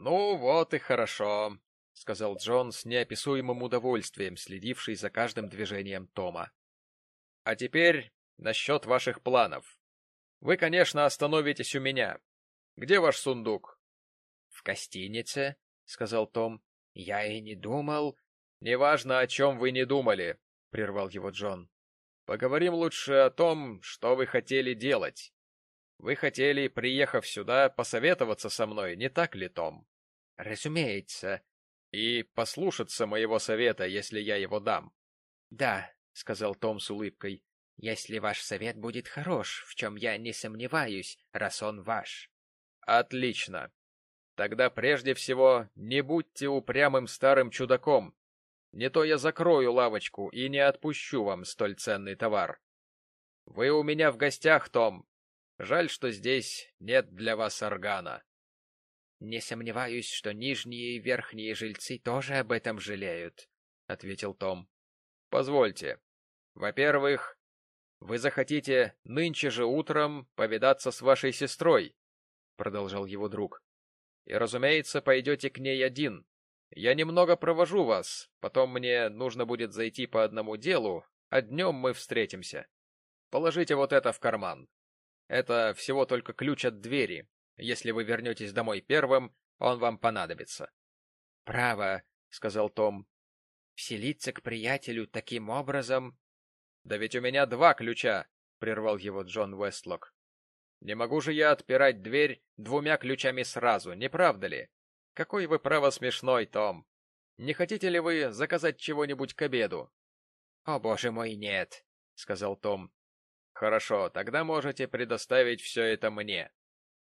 Ну, вот и хорошо, — сказал Джон с неописуемым удовольствием, следивший за каждым движением Тома. — А теперь насчет ваших планов. Вы, конечно, остановитесь у меня. Где ваш сундук? — В гостинице, — сказал Том. — Я и не думал. — Неважно, о чем вы не думали, — прервал его Джон. — Поговорим лучше о том, что вы хотели делать. Вы хотели, приехав сюда, посоветоваться со мной, не так ли, Том? — Разумеется. — И послушаться моего совета, если я его дам. — Да, — сказал Том с улыбкой, — если ваш совет будет хорош, в чем я не сомневаюсь, раз он ваш. — Отлично. Тогда прежде всего не будьте упрямым старым чудаком. Не то я закрою лавочку и не отпущу вам столь ценный товар. Вы у меня в гостях, Том, Жаль, что здесь нет для вас органа. — Не сомневаюсь, что нижние и верхние жильцы тоже об этом жалеют, — ответил Том. — Позвольте. Во-первых, вы захотите нынче же утром повидаться с вашей сестрой, — продолжал его друг. — И, разумеется, пойдете к ней один. Я немного провожу вас, потом мне нужно будет зайти по одному делу, а днем мы встретимся. Положите вот это в карман. Это всего только ключ от двери. Если вы вернетесь домой первым, он вам понадобится. — Право, — сказал Том. — Вселиться к приятелю таким образом... — Да ведь у меня два ключа, — прервал его Джон Уэстлок. — Не могу же я отпирать дверь двумя ключами сразу, не правда ли? Какой вы право смешной, Том. Не хотите ли вы заказать чего-нибудь к обеду? — О, боже мой, нет, — сказал Том. Хорошо, тогда можете предоставить все это мне.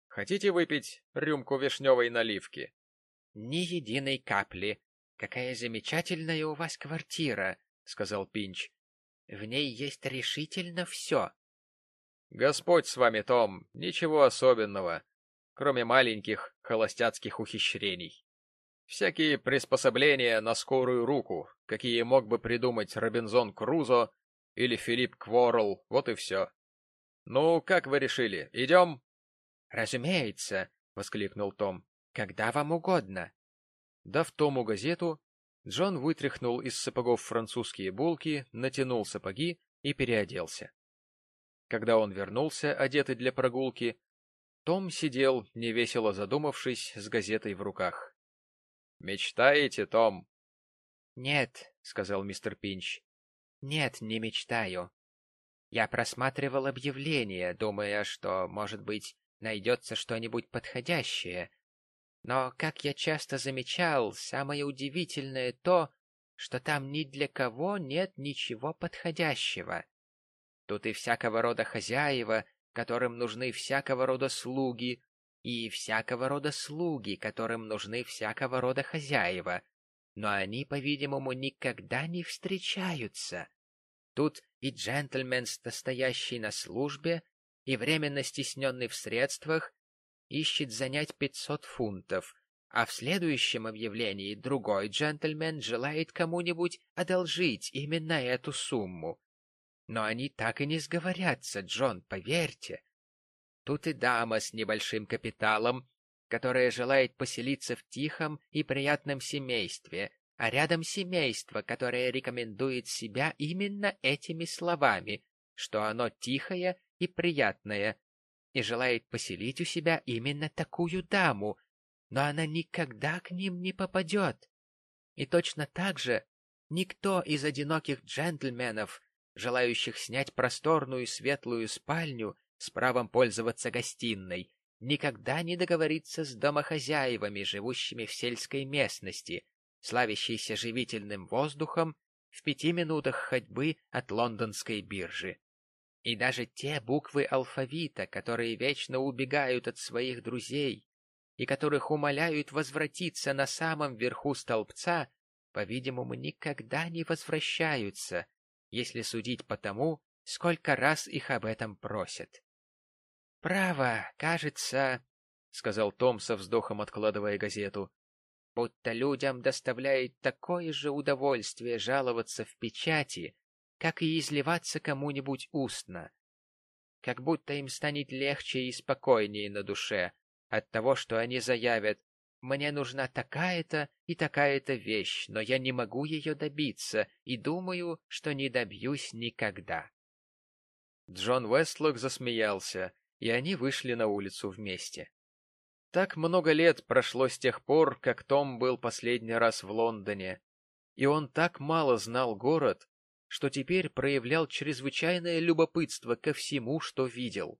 Хотите выпить рюмку вишневой наливки? Ни единой капли. Какая замечательная у вас квартира, сказал Пинч. В ней есть решительно все. Господь с вами, Том, ничего особенного, кроме маленьких холостяцких ухищрений. Всякие приспособления на скорую руку, какие мог бы придумать Робинзон Крузо или Филипп Кворл, вот и все. Ну, как вы решили, идем? — Разумеется, — воскликнул Том. — Когда вам угодно. Дав Тому газету, Джон вытряхнул из сапогов французские булки, натянул сапоги и переоделся. Когда он вернулся, одетый для прогулки, том сидел, невесело задумавшись, с газетой в руках. — Мечтаете, Том? — Нет, — сказал мистер Пинч. Нет, не мечтаю. Я просматривал объявления, думая, что, может быть, найдется что-нибудь подходящее. Но, как я часто замечал, самое удивительное то, что там ни для кого нет ничего подходящего. Тут и всякого рода хозяева, которым нужны всякого рода слуги, и всякого рода слуги, которым нужны всякого рода хозяева, но они, по-видимому, никогда не встречаются. Тут и джентльмен, стоящий на службе, и временно стесненный в средствах, ищет занять пятьсот фунтов, а в следующем объявлении другой джентльмен желает кому-нибудь одолжить именно эту сумму. Но они так и не сговорятся, Джон, поверьте. Тут и дама с небольшим капиталом, которая желает поселиться в тихом и приятном семействе, а рядом семейство, которое рекомендует себя именно этими словами, что оно тихое и приятное, и желает поселить у себя именно такую даму, но она никогда к ним не попадет. И точно так же никто из одиноких джентльменов, желающих снять просторную светлую спальню с правом пользоваться гостиной, никогда не договорится с домохозяевами, живущими в сельской местности, славящейся живительным воздухом в пяти минутах ходьбы от лондонской биржи. И даже те буквы алфавита, которые вечно убегают от своих друзей и которых умоляют возвратиться на самом верху столбца, по-видимому, никогда не возвращаются, если судить по тому, сколько раз их об этом просят. «Право, кажется, — сказал Том со вздохом, откладывая газету, — будто людям доставляет такое же удовольствие жаловаться в печати, как и изливаться кому-нибудь устно. Как будто им станет легче и спокойнее на душе от того, что они заявят Мне нужна такая-то и такая-то вещь, но я не могу ее добиться и думаю, что не добьюсь никогда. Джон Уэстлок засмеялся, и они вышли на улицу вместе. Так много лет прошло с тех пор, как Том был последний раз в Лондоне, и он так мало знал город, что теперь проявлял чрезвычайное любопытство ко всему, что видел.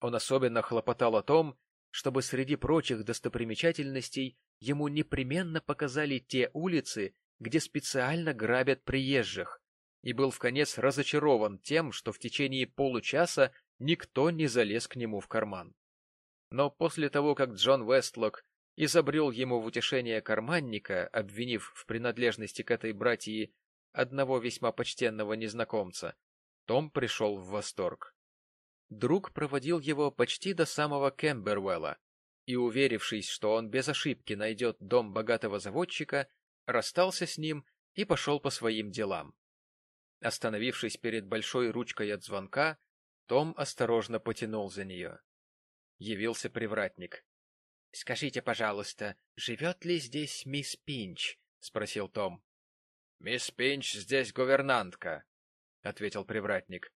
Он особенно хлопотал о том, чтобы среди прочих достопримечательностей ему непременно показали те улицы, где специально грабят приезжих, и был в конец разочарован тем, что в течение получаса никто не залез к нему в карман. Но после того, как Джон Вестлок изобрел ему в утешение карманника, обвинив в принадлежности к этой братьи одного весьма почтенного незнакомца, Том пришел в восторг. Друг проводил его почти до самого Кембервелла, и, уверившись, что он без ошибки найдет дом богатого заводчика, расстался с ним и пошел по своим делам. Остановившись перед большой ручкой от звонка, том осторожно потянул за нее. Явился привратник. — Скажите, пожалуйста, живет ли здесь мисс Пинч? — спросил Том. — Мисс Пинч здесь гувернантка, — ответил привратник.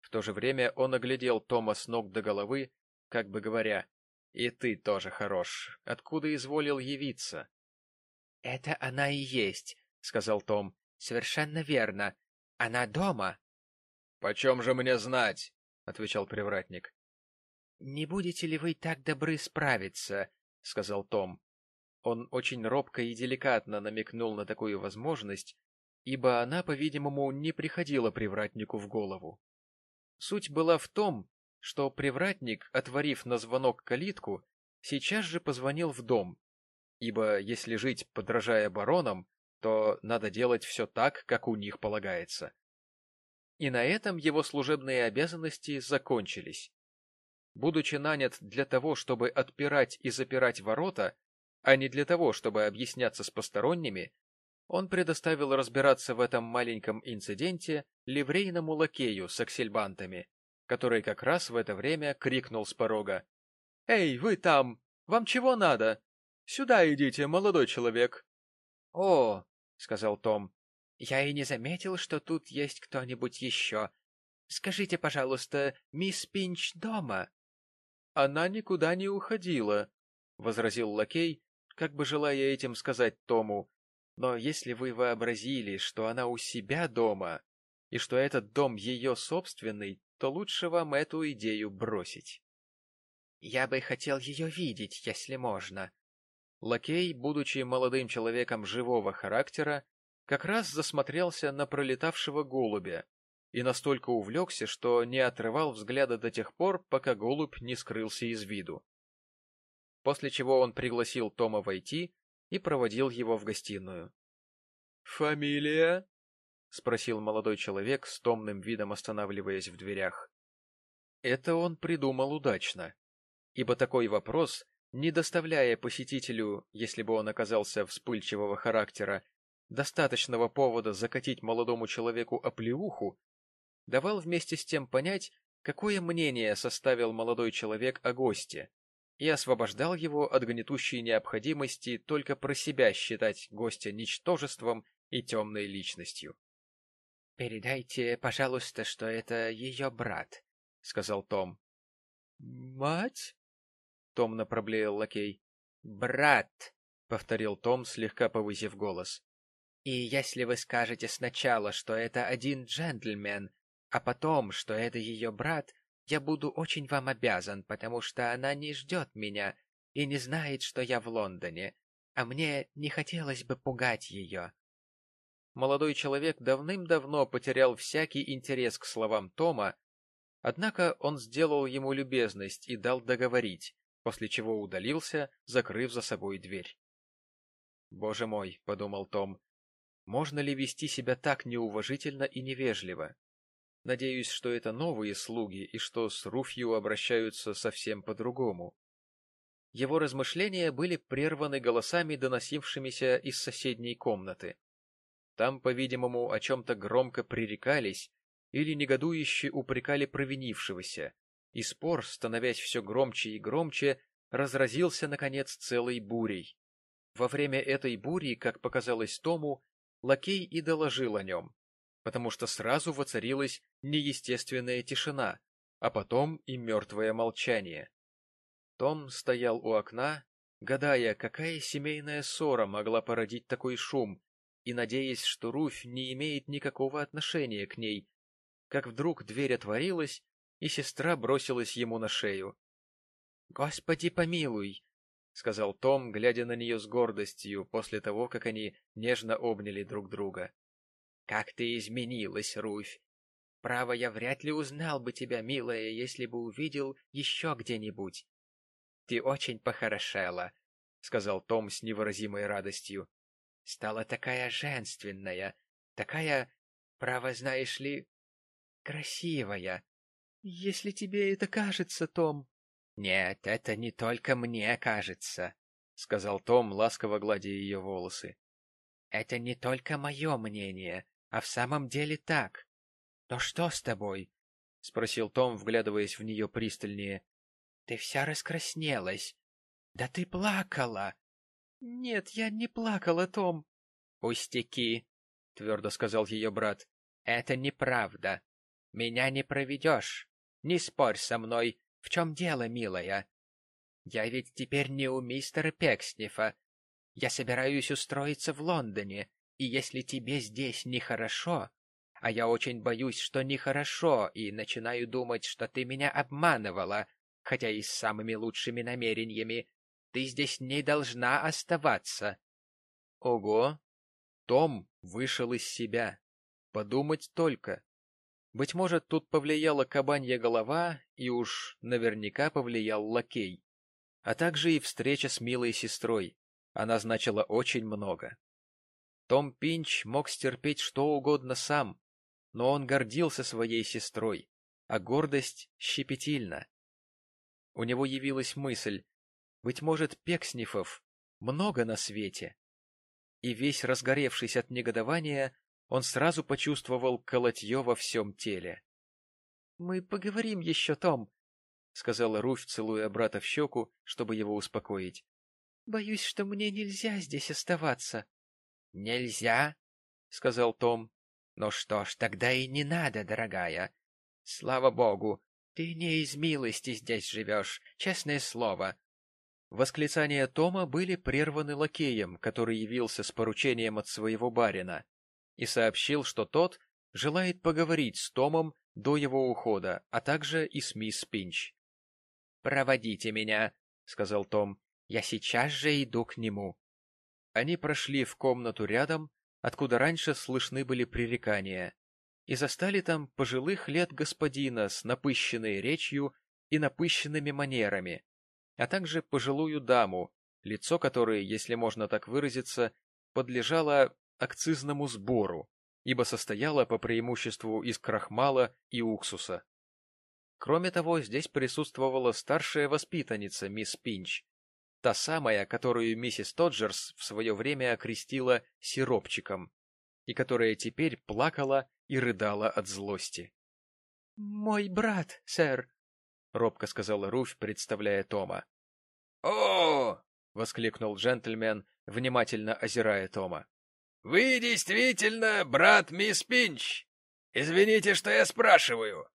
В то же время он оглядел Тома с ног до головы, как бы говоря, «И ты тоже хорош. Откуда изволил явиться?» «Это она и есть», — сказал Том. «Совершенно верно. Она дома?» «Почем же мне знать?» — отвечал привратник. «Не будете ли вы так добры справиться?» — сказал Том. Он очень робко и деликатно намекнул на такую возможность, ибо она, по-видимому, не приходила привратнику в голову. Суть была в том, что привратник, отворив на звонок калитку, сейчас же позвонил в дом, ибо если жить, подражая баронам, то надо делать все так, как у них полагается. И на этом его служебные обязанности закончились. Будучи нанят для того, чтобы отпирать и запирать ворота, а не для того, чтобы объясняться с посторонними, он предоставил разбираться в этом маленьком инциденте ливрейному лакею с аксельбантами, который как раз в это время крикнул с порога. — Эй, вы там! Вам чего надо? Сюда идите, молодой человек! — О, — сказал Том, — я и не заметил, что тут есть кто-нибудь еще. Скажите, пожалуйста, мисс Пинч дома? — Она никуда не уходила, — возразил лакей, как бы желая этим сказать Тому. Но если вы вообразили, что она у себя дома, и что этот дом ее собственный, то лучше вам эту идею бросить. — Я бы хотел ее видеть, если можно, Лакей, будучи молодым человеком живого характера, как раз засмотрелся на пролетавшего голубя и настолько увлекся, что не отрывал взгляда до тех пор, пока голубь не скрылся из виду. После чего он пригласил Тома войти и проводил его в гостиную. «Фамилия?» — спросил молодой человек с томным видом останавливаясь в дверях. Это он придумал удачно, ибо такой вопрос не доставляя посетителю, если бы он оказался вспыльчивого характера, достаточного повода закатить молодому человеку оплеуху, давал вместе с тем понять, какое мнение составил молодой человек о госте, и освобождал его от гнетущей необходимости только про себя считать гостя ничтожеством и темной личностью. — Передайте, пожалуйста, что это ее брат, — сказал Том. — Мать? томно проблеял лакей. «Брат!» — повторил Том, слегка повысив голос. «И если вы скажете сначала, что это один джентльмен, а потом, что это ее брат, я буду очень вам обязан, потому что она не ждет меня и не знает, что я в Лондоне, а мне не хотелось бы пугать ее». Молодой человек давным-давно потерял всякий интерес к словам Тома, однако он сделал ему любезность и дал договорить, после чего удалился, закрыв за собой дверь. «Боже мой», — подумал Том, — «можно ли вести себя так неуважительно и невежливо? Надеюсь, что это новые слуги и что с Руфью обращаются совсем по-другому». Его размышления были прерваны голосами, доносившимися из соседней комнаты. Там, по-видимому, о чем-то громко пререкались или негодующе упрекали провинившегося, и спор, становясь все громче и громче, разразился, наконец, целой бурей. Во время этой бури, как показалось Тому, лакей и доложил о нем, потому что сразу воцарилась неестественная тишина, а потом и мертвое молчание. Том стоял у окна, гадая, какая семейная ссора могла породить такой шум, и надеясь, что Руфь не имеет никакого отношения к ней, как вдруг дверь отворилась, и сестра бросилась ему на шею. — Господи помилуй! — сказал Том, глядя на нее с гордостью после того, как они нежно обняли друг друга. — Как ты изменилась, Руфь! Право, я вряд ли узнал бы тебя, милая, если бы увидел еще где-нибудь. — Ты очень похорошела, — сказал Том с невыразимой радостью. — Стала такая женственная, такая, право, знаешь ли, красивая. — Если тебе это кажется, Том... — Нет, это не только мне кажется, — сказал Том, ласково гладя ее волосы. — Это не только мое мнение, а в самом деле так. — Но что с тобой? — спросил Том, вглядываясь в нее пристальнее. — Ты вся раскраснелась. Да ты плакала. — Нет, я не плакала, Том. — Пустяки, — твердо сказал ее брат. — Это неправда. Меня не проведешь. Не спорь со мной. В чем дело, милая? Я ведь теперь не у мистера Пекснифа. Я собираюсь устроиться в Лондоне, и если тебе здесь нехорошо, а я очень боюсь, что нехорошо, и начинаю думать, что ты меня обманывала, хотя и с самыми лучшими намерениями, ты здесь не должна оставаться. Ого! Том вышел из себя. Подумать только. Быть может, тут повлияла кабанья голова, и уж наверняка повлиял лакей. А также и встреча с милой сестрой. Она значила очень много. Том Пинч мог стерпеть что угодно сам, но он гордился своей сестрой, а гордость щепетильна. У него явилась мысль, быть может, Пекснифов много на свете. И весь разгоревшись от негодования, он сразу почувствовал колотье во всем теле. — Мы поговорим еще, Том, — сказала Руфь, целуя брата в щеку, чтобы его успокоить. — Боюсь, что мне нельзя здесь оставаться. — Нельзя? — сказал Том. — Ну что ж, тогда и не надо, дорогая. Слава богу, ты не из милости здесь живешь, честное слово. Восклицания Тома были прерваны лакеем, который явился с поручением от своего барина и сообщил, что тот желает поговорить с Томом до его ухода, а также и с мисс Пинч. «Проводите меня», — сказал Том. «Я сейчас же иду к нему». Они прошли в комнату рядом, откуда раньше слышны были пререкания, и застали там пожилых лет господина с напыщенной речью и напыщенными манерами, а также пожилую даму, лицо которой, если можно так выразиться, подлежало акцизному сбору, ибо состояла по преимуществу из крахмала и уксуса. Кроме того, здесь присутствовала старшая воспитанница мисс Пинч, та самая, которую миссис Тоджерс в свое время окрестила сиропчиком, и которая теперь плакала и рыдала от злости. — Мой брат, сэр, — робко сказала Руфь, представляя Тома. «О!» — воскликнул джентльмен, внимательно озирая Тома. Вы действительно брат мисс Пинч? Извините, что я спрашиваю.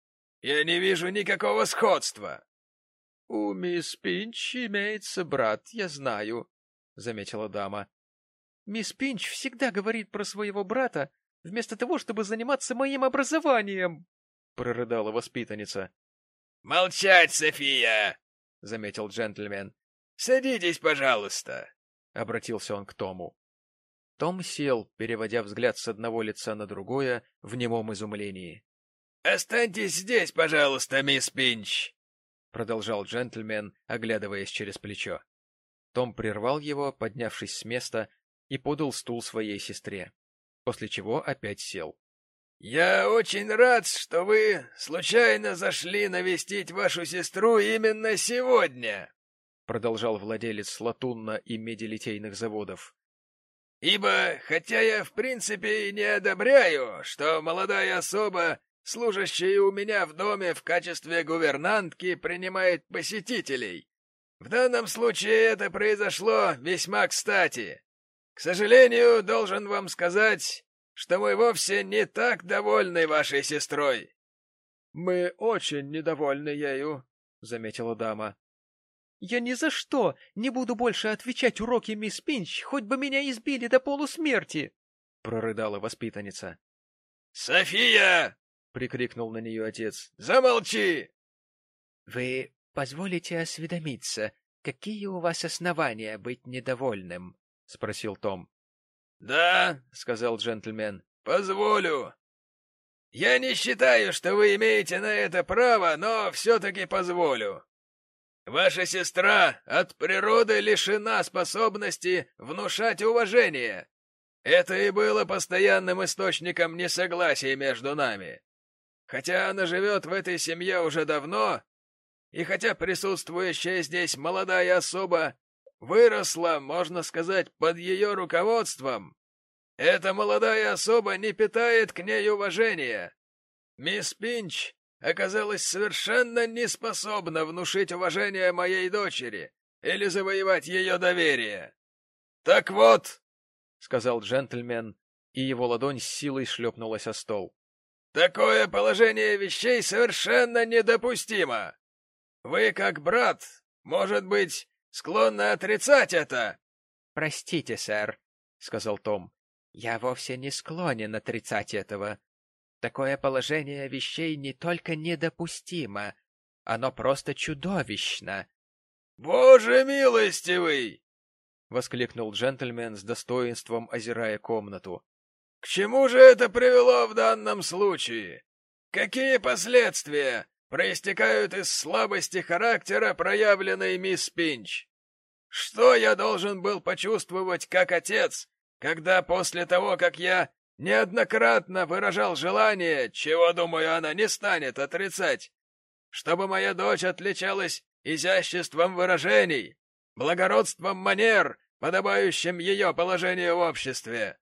Я не вижу никакого сходства. — У мисс Пинч имеется брат, я знаю, — заметила дама. — Мисс Пинч всегда говорит про своего брата, вместо того, чтобы заниматься моим образованием, — прорыдала воспитанница. — Молчать, София! — заметил джентльмен. — Садитесь, пожалуйста, — обратился он к Тому. Том сел, переводя взгляд с одного лица на другое в немом изумлении. — Останьтесь здесь, пожалуйста, мисс Пинч, — продолжал джентльмен, оглядываясь через плечо. Том прервал его, поднявшись с места, и подал стул своей сестре, после чего опять сел. — Я очень рад, что вы случайно зашли навестить вашу сестру именно сегодня, — продолжал владелец латунно- и медилитейных заводов. Ибо, хотя я в принципе и не одобряю, что молодая особа, служащая у меня в доме в качестве гувернантки, принимает посетителей, В данном случае это произошло весьма кстати. К сожалению, должен вам сказать, что мы вовсе не так довольны вашей сестрой. — Мы очень недовольны ею, — заметила дама. — Я ни за что не буду больше отвечать уроки мисс Пинч, хоть бы меня избили до полусмерти, — прорыдала воспитанница. — София! — прикрикнул на нее отец. — Замолчи! — Вы позволите осведомиться, какие у вас основания быть недовольным? — спросил Том. — Да, — сказал джентльмен, — позволю. Я не считаю, что вы имеете на это право, но все-таки позволю. Ваша сестра от природы лишена способности внушать уважение. Это и было постоянным источником несогласия между нами. Хотя она живет в этой семье уже давно, и хотя присутствующая здесь молодая особа выросла, можно сказать, под ее руководством, эта молодая особа не питает к ней уважения. Мисс Пинч оказалась совершенно не способна внушить уважение моей дочери или завоевать ее доверие. Так вот, — сказал джентльмен, и его ладонь с силой шлепнулась о стол. Такое положение вещей совершенно недопустимо. Вы, как брат, может быть, склонны отрицать это? — Простите, сэр, — сказал Том. — Я вовсе не склонен отрицать этого. Такое положение вещей не только недопустимо, оно просто чудовищно. — Боже милостивый! — воскликнул джентльмен с достоинством, озирая комнату. К чему же это привело в данном случае? Какие последствия проистекают из слабости характера, проявленной мисс Пинч? Что я должен был почувствовать как отец, когда после того, как я неоднократно выражал желание, чего, думаю, она не станет отрицать, чтобы моя дочь отличалась изяществом выражений, благородством манер, подобающим ее положению в обществе?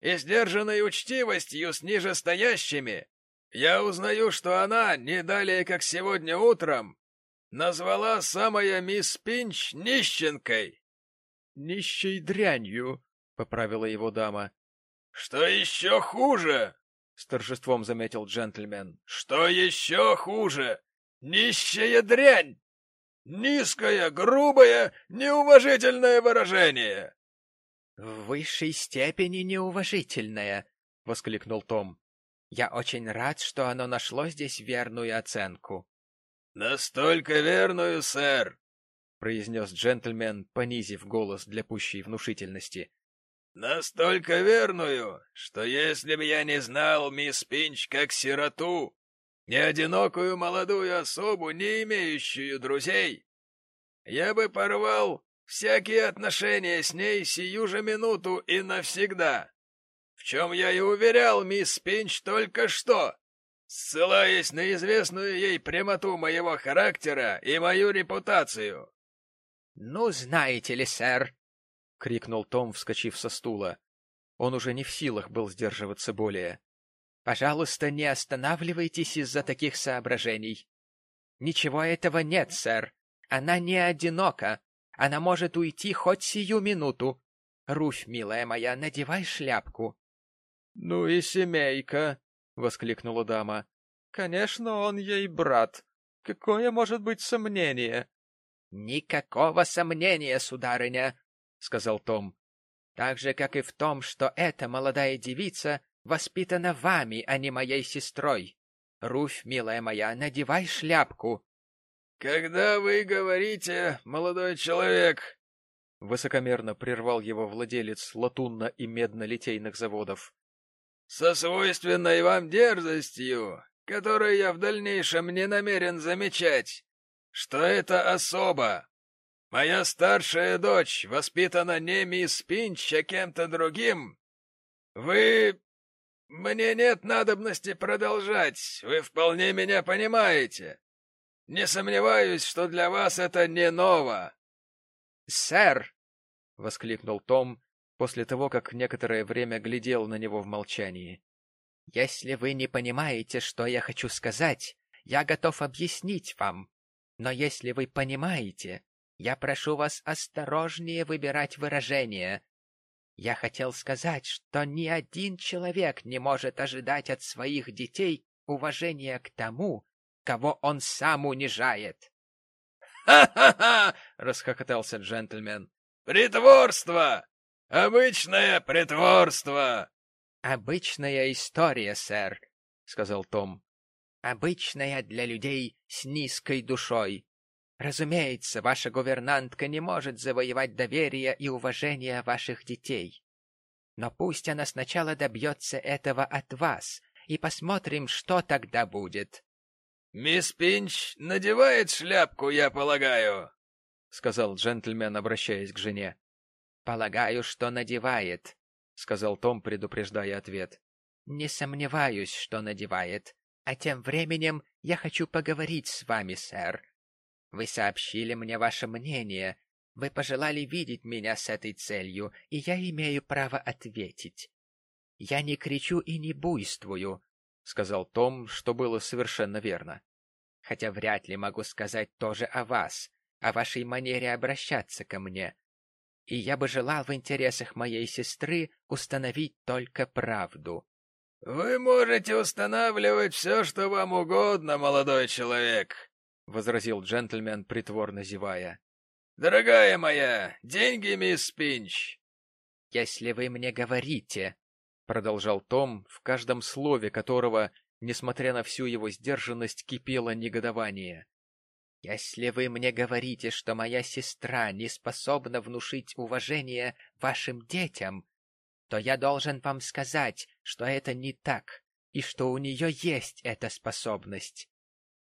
и сдержанной учтивостью с нижестоящими, я узнаю, что она, не далее как сегодня утром, назвала самая мисс Пинч нищенкой. — Нищей дрянью, — поправила его дама. — Что еще хуже? — с торжеством заметил джентльмен. — Что еще хуже? Нищая дрянь! Низкое, грубое, неуважительное выражение! в высшей степени неуважительное, — воскликнул Том. — Я очень рад, что оно нашло здесь верную оценку. — Настолько верную, сэр, — произнес джентльмен, понизив голос для пущей внушительности. — Настолько верную, что если бы я не знал мисс Пинч как сироту, не одинокую молодую особу, не имеющую друзей, я бы порвал всякие отношения с ней сию же минуту и навсегда. В чем я и уверял мисс Пинч только что, ссылаясь на известную ей прямоту моего характера и мою репутацию. — Ну, знаете ли, сэр, — крикнул Том, вскочив со стула. Он уже не в силах был сдерживаться более. — Пожалуйста, не останавливайтесь из-за таких соображений. Ничего этого нет, сэр. Она не одинока. Она может уйти хоть сию минуту. Руфь, милая моя, надевай шляпку. — Ну и семейка! — воскликнула дама. — Конечно, он ей брат. Какое может быть сомнение? — Никакого сомнения, сударыня, — сказал Том. — Так же, как и в том, что эта молодая девица воспитана вами, а не моей сестрой. Руфь, милая моя, надевай шляпку. «Когда вы говорите, молодой человек...» Высокомерно прервал его владелец латунно- и медно-литейных заводов. «Со свойственной вам дерзостью, которую я в дальнейшем не намерен замечать, что это особо. Моя старшая дочь воспитана не мисс Пинч, а кем-то другим. Вы... Мне нет надобности продолжать, вы вполне меня понимаете. Не сомневаюсь, что для вас это не ново. — Сэр! — воскликнул Том после того, как некоторое время глядел на него в молчании. — Если вы не понимаете, что я хочу сказать, я готов объяснить вам. Но если вы понимаете, Я прошу вас осторожнее выбирать выражения. Я хотел сказать, что ни один человек не может ожидать от своих детей уважения к тому, кого он сам унижает. «Ха-ха-ха!» — расхохотался джентльмен. «Притворство! Обычное притворство!» «Обычная история, сэр», — сказал Том. «Обычная для людей с низкой душой. Разумеется, ваша гувернантка не может завоевать доверие и уважение ваших детей. Но пусть она сначала добьется этого от вас, и посмотрим, что тогда будет. — Мисс Пинч надевает шляпку, я полагаю, — сказал джентльмен, обращаясь к жене. — Полагаю, что надевает, — сказал Том, предупреждая ответ. — Не сомневаюсь, что надевает. А тем временем я хочу поговорить с вами, сэр. Вы сообщили мне ваше мнение. Вы пожелали видеть меня с этой целью, и я имею право ответить. Я не кричу и не буйствую, — сказал Том, что было совершенно верно. Хотя вряд ли могу сказать тоже о вас, о вашей манере обращаться ко мне. И я бы желал в интересах моей сестры установить только правду. — Вы можете устанавливать все, что вам угодно, молодой человек, — возразил джентльмен, притворно зевая. — Дорогая моя, деньги, мисс Пинч. — Если вы мне говорите, — продолжал Том, в каждом слове которого, несмотря на всю его сдержанность, кипело негодование. — Если вы мне говорите, что моя сестра не способна внушить уважение вашим детям, то я должен вам сказать, что это не так, и что у нее есть эта способность.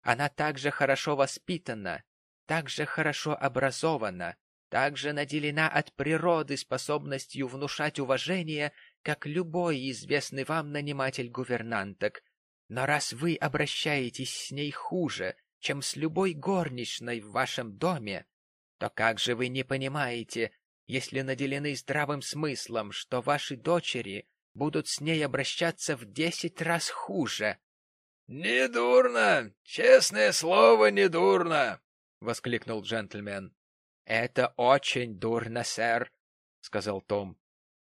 Она также хорошо воспитана, также хорошо образована, также наделена от природы способностью внушать уважение, как любой известный вам наниматель гувернанток. Но раз вы обращаетесь с ней хуже, чем с любой горничной в вашем доме, то как же вы не понимаете, если наделены здравым смыслом, что ваши дочери будут с ней обращаться в десять раз хуже? «Недурно! Честное слово, недурно!» — воскликнул джентльмен. «Это очень дурно, сэр», — сказал Том.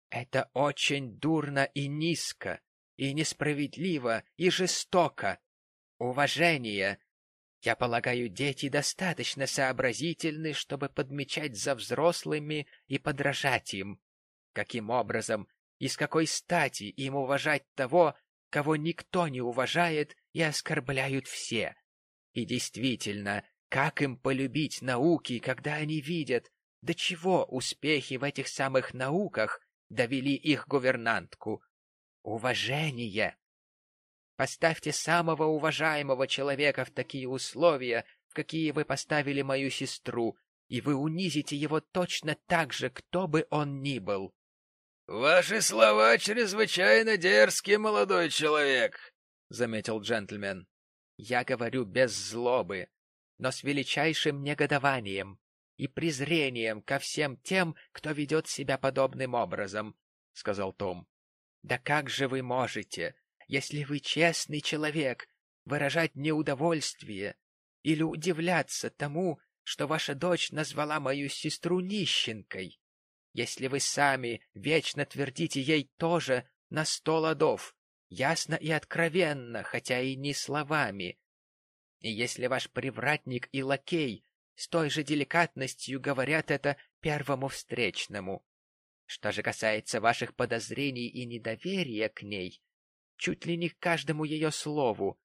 «Это очень дурно и низко, и несправедливо, и жестоко. Уважение. Я полагаю, дети достаточно сообразительны, чтобы подмечать за взрослыми и подражать им. Каким образом и с какой стати им уважать того, кого никто не уважает и оскорбляют все. И действительно, как им полюбить науки, когда они видят, до чего успехи в этих самых науках довели их гувернантку? Уважение! Поставьте самого уважаемого человека в такие условия, в какие вы поставили мою сестру, и вы унизите его точно так же, кто бы он ни был. — Ваши слова чрезвычайно дерзкие, молодой человек, — заметил джентльмен. — Я говорю без злобы, но с величайшим негодованием и презрением ко всем тем, кто ведет себя подобным образом, — сказал Том. — Да как же вы можете, если вы честный человек, выражать неудовольствие или удивляться тому, что ваша дочь назвала мою сестру нищенкой? если вы сами вечно твердите ей тоже на сто ладов, ясно и откровенно, хотя и не словами. И если ваш привратник и лакей с той же деликатностью говорят это первому встречному. Что же касается ваших подозрений и недоверия к ней, чуть ли не к каждому ее слову,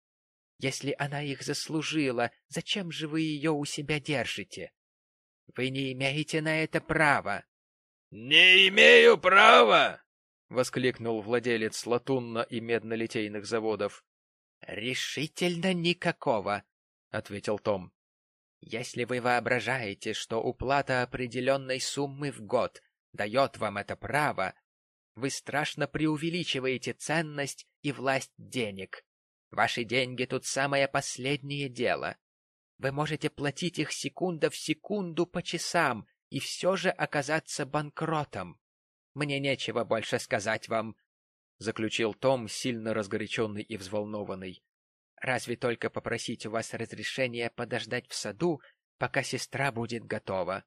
если она их заслужила, зачем же вы ее у себя держите? Вы не имеете на это права. «Не имею права!» — воскликнул владелец латунно- и меднолитейных заводов. «Решительно никакого!» — ответил Том. «Если вы воображаете, что уплата определенной суммы в год дает вам это право, вы страшно преувеличиваете ценность и власть денег. Ваши деньги тут самое последнее дело. Вы можете платить их секунда в секунду по часам, и все же оказаться банкротом. Мне нечего больше сказать вам, — заключил Том, сильно разгоряченный и взволнованный. — Разве только попросить у вас разрешения подождать в саду, пока сестра будет готова.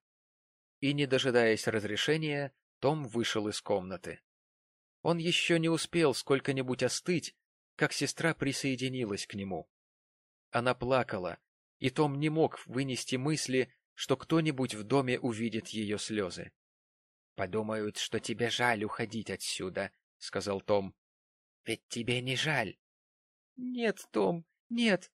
и, не дожидаясь разрешения, Том вышел из комнаты. Он еще не успел сколько-нибудь остыть, как сестра присоединилась к нему. Она плакала, и Том не мог вынести мысли, что кто-нибудь в доме увидит ее слезы. — Подумают, что тебе жаль уходить отсюда, — сказал Том. — Ведь тебе не жаль. — Нет, Том, нет.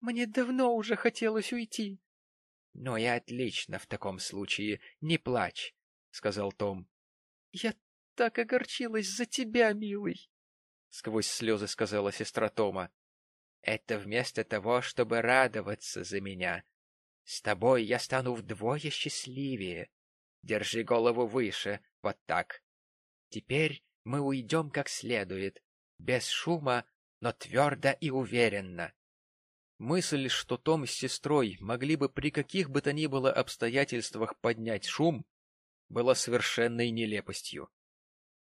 Мне давно уже хотелось уйти. — Ну и отлично в таком случае, не плачь, — сказал Том. — Я так огорчилась за тебя, милый, — сквозь слезы сказала сестра Тома. — Это вместо того, чтобы радоваться за меня. С тобой я стану вдвое счастливее. Держи голову выше, вот так. Теперь мы уйдем как следует, без шума, но твердо и уверенно. Мысль, что Том с сестрой могли бы при каких бы то ни было обстоятельствах поднять шум, была совершенной нелепостью.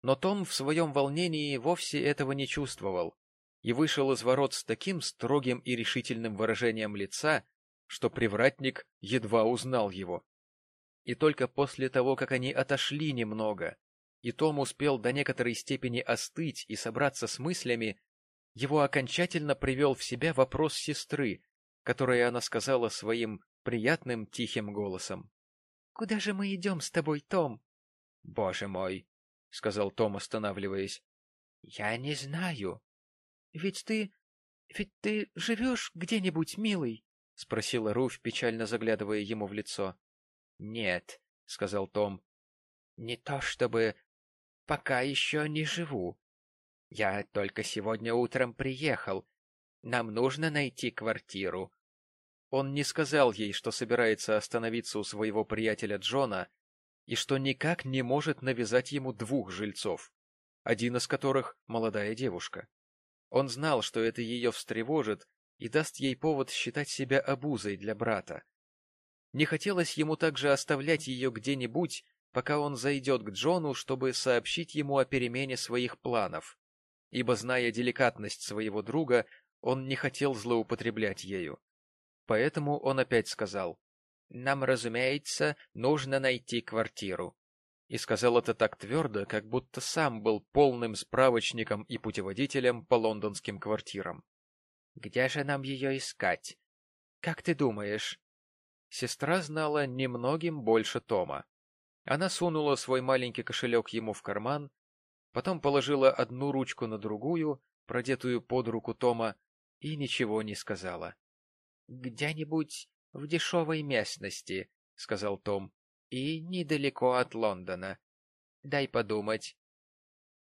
Но Том в своем волнении вовсе этого не чувствовал и вышел из ворот с таким строгим и решительным выражением лица, что привратник едва узнал его. И только после того, как они отошли немного, и Том успел до некоторой степени остыть и собраться с мыслями, его окончательно привел в себя вопрос сестры, который она сказала своим приятным тихим голосом. — Куда же мы идем с тобой, Том? — Боже мой! — сказал Том, останавливаясь. — Я не знаю. — Ведь ты... ведь ты живешь где-нибудь, милый? — спросила Руфь, печально заглядывая ему в лицо. — Нет, — сказал Том. — Не то чтобы... Пока еще не живу. Я только сегодня утром приехал. Нам нужно найти квартиру. Он не сказал ей, что собирается остановиться у своего приятеля Джона и что никак не может навязать ему двух жильцов, один из которых — молодая девушка. Он знал, что это ее встревожит и даст ей повод считать себя обузой для брата. Не хотелось ему также оставлять ее где-нибудь, пока он зайдет к Джону, чтобы сообщить ему о перемене своих планов, ибо, зная деликатность своего друга, он не хотел злоупотреблять ею. Поэтому он опять сказал, нам, разумеется, нужно найти квартиру. И сказал это так твердо, как будто сам был полным справочником и путеводителем по лондонским квартирам. Где же нам ее искать? Как ты думаешь? Сестра знала немногим больше Тома. Она сунула свой маленький кошелек ему в карман, потом положила одну ручку на другую, продетую под руку Тома, и ничего не сказала. — Где-нибудь в дешевой местности, — сказал Том, — и недалеко от Лондона. Дай подумать.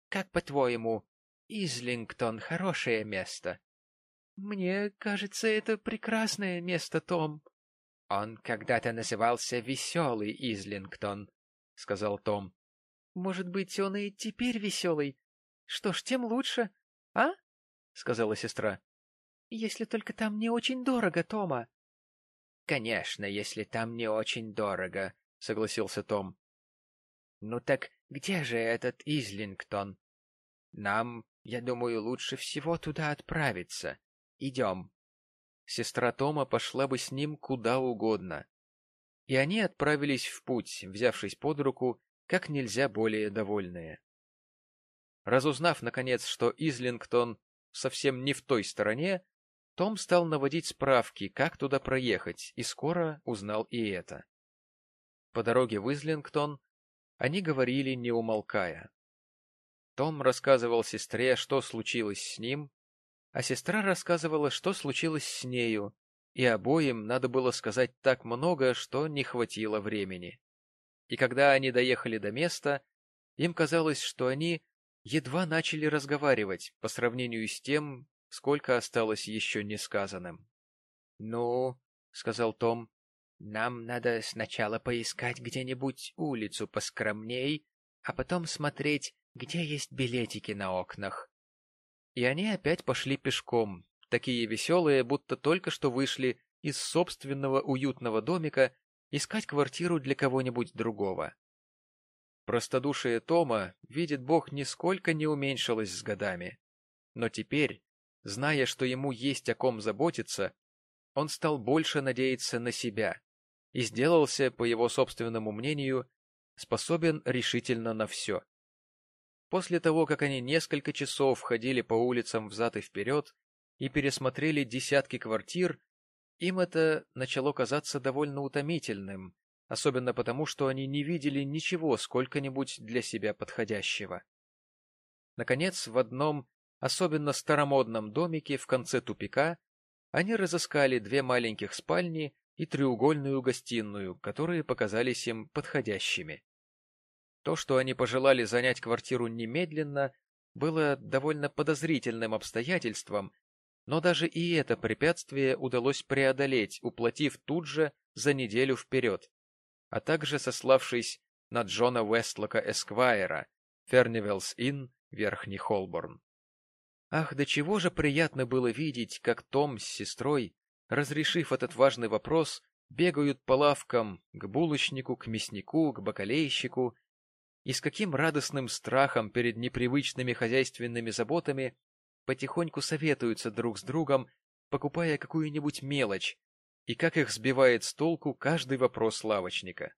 Как по-твоему, Излингтон — хорошее место? — Мне кажется, это прекрасное место, Том. — Он когда-то назывался Веселый Излингтон, — сказал Том. — Может быть, он и теперь веселый? Что ж, тем лучше, а? — сказала сестра. — Если только там не очень дорого, Тома. «Конечно, если там не очень дорого», — согласился Том. «Ну так где же этот Излингтон? Нам, я думаю, лучше всего туда отправиться. Идем». Сестра Тома пошла бы с ним куда угодно. И они отправились в путь, взявшись под руку, как нельзя более довольные. Разузнав, наконец, что Излингтон совсем не в той стороне, том стал наводить справки, как туда проехать, и скоро узнал и это. По дороге в Излингтон они говорили, не умолкая. Том рассказывал сестре, что случилось с ним, а сестра рассказывала, что случилось с нею, и обоим надо было сказать так много, что не хватило времени. И когда они доехали до места, им казалось, что они едва начали разговаривать по сравнению с тем, сколько осталось еще несказанным. — Ну, — сказал Том, — нам надо сначала поискать где-нибудь улицу поскромней, а потом смотреть, где есть билетики на окнах. И они опять пошли пешком, такие веселые, будто только что вышли из собственного уютного домика искать квартиру для кого-нибудь другого. Простодушие Тома, видит Бог, нисколько не уменьшилось с годами. Но теперь, Зная, что ему есть о ком заботиться, он стал больше надеяться на себя и сделался, по его собственному мнению, способен решительно на все. После того, как они несколько часов ходили по улицам взад и вперед и пересмотрели десятки квартир, им это начало казаться довольно утомительным, особенно потому, что они не видели ничего сколько-нибудь для себя подходящего. Наконец, в одном особенно старомодном домике в конце тупика они разыскали две маленьких спальни и треугольную гостиную, которые показались им подходящими. То, что они пожелали занять квартиру немедленно, было довольно подозрительным обстоятельством, но даже и это препятствие удалось преодолеть, уплатив тут же за неделю вперед, а также сославшись на Джона Вестлока Эсквайра, Фернивелс Инн, Верхний Холборн. Ах, до чего же приятно было видеть, как Том с сестрой, разрешив этот важный вопрос, бегают по лавкам к булочнику, к мяснику, к бакалейщику, и с каким радостным страхом перед непривычными хозяйственными заботами потихоньку советуются друг с другом, покупая какую-нибудь мелочь, и как их сбивает с толку каждый вопрос лавочника.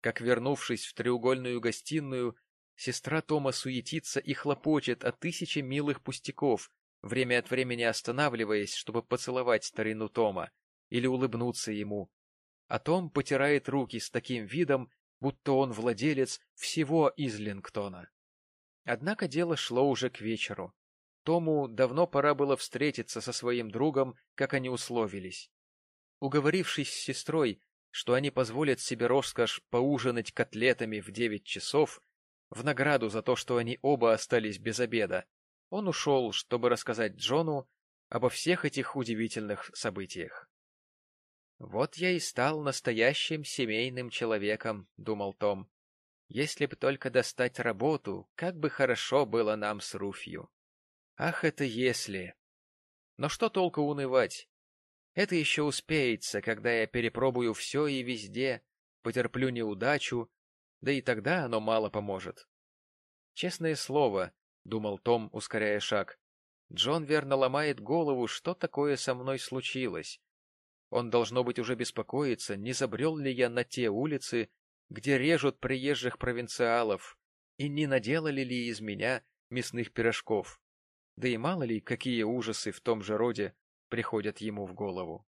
Как, вернувшись в треугольную гостиную, сестра Тома суетится и хлопочет о тысяче милых пустяков, время от времени останавливаясь, чтобы поцеловать старину Тома или улыбнуться ему. А Том потирает руки с таким видом, будто он владелец всего Излингтона. Однако дело шло уже к вечеру. Тому давно пора было встретиться со своим другом, как они условились. Уговорившись с сестрой, что они позволят себе роскошь поужинать котлетами в девять часов, в награду за то, что они оба остались без обеда, он ушел, чтобы рассказать Джону обо всех этих удивительных событиях. «Вот я и стал настоящим семейным человеком», — думал Том. «Если б только достать работу, как бы хорошо было нам с Руфью». Ах, это если! Но что толку унывать? Это еще успеется, когда я перепробую все и везде, потерплю неудачу, да и тогда оно мало поможет. Честное слово, — думал Том, ускоряя шаг, — Джон верно ломает голову, что такое со мной случилось. Он, должно быть, уже беспокоится, не забрел ли я на те улицы, где режут приезжих провинциалов, и не наделали ли из меня мясных пирожков. Да и мало ли, какие ужасы в том же роде приходят ему в голову.